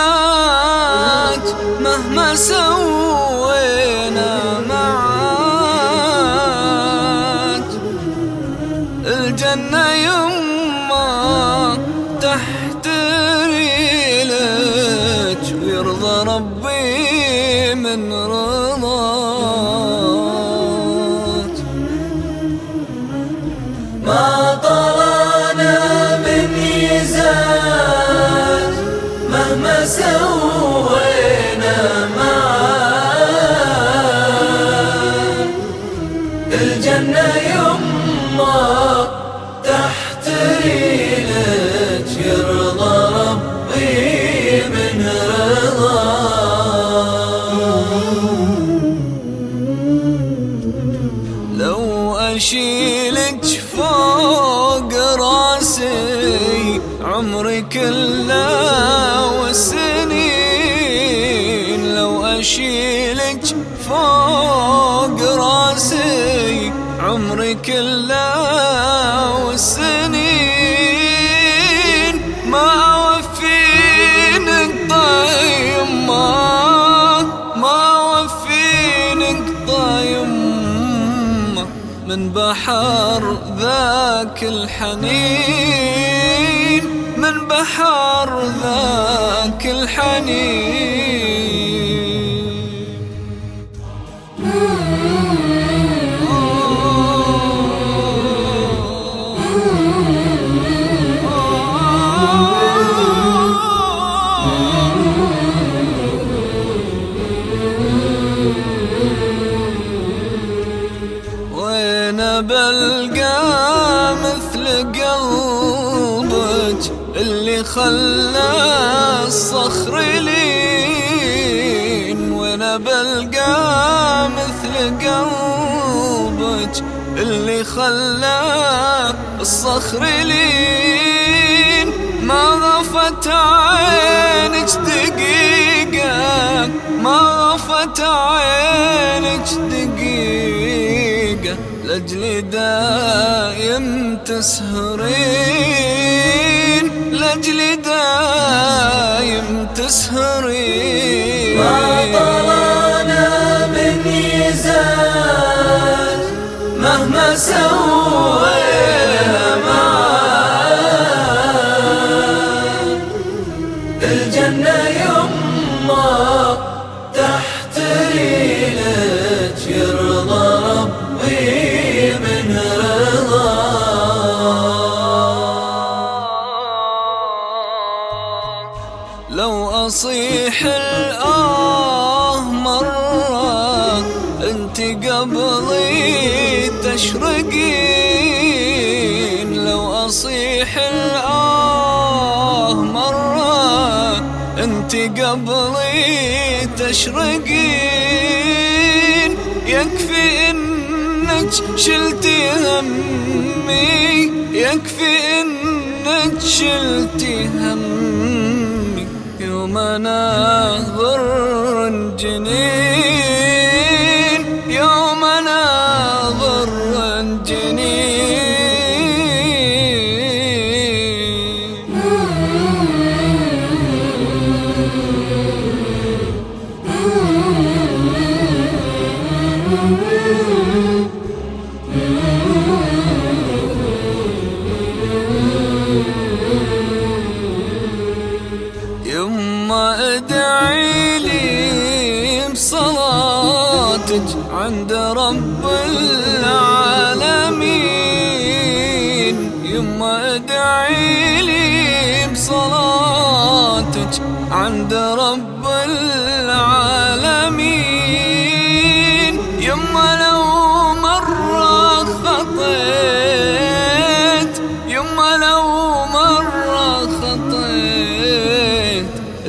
نزات مهما سوينا مهما لو أشيلك فوق راسي عمري كله والسنين. لو أشيلك فوق راسي عمري كله والسنين. من بحر ذاك الحنين من بحر ذاك الحنين. قلبك اللي خلى الصخر لين وين بلقى مثل قلبك اللي خلى الصخر لين ما غفت عينك دقيقة ما غفت عينك دقيقة. لأجلي دايم تسهرين لأجلي دايم تسهرين. ما طلعنا من ميزان مهما سوينا لو أصيح الآه مرة أنت قبلي تشرقين. لو أصيح الآه مرة أنت قبلي تشرقين. يكفي إنك شلتي همي يكفي إنك شلتي همي. يوم ناظر جنين يوم ناظر جنين. ادعي لي بصلاتك عند رب العالمين. يما ادعي لي بصلاتك عند رب العالمين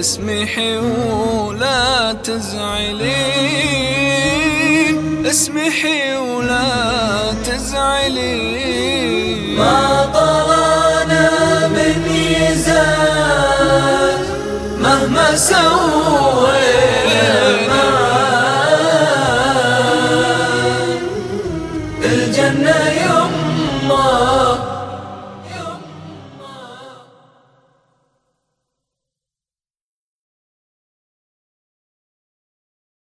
اسمحي ولا تزعلين اسمحي ولا تزعلين ما طلعنا من ميزان سوينا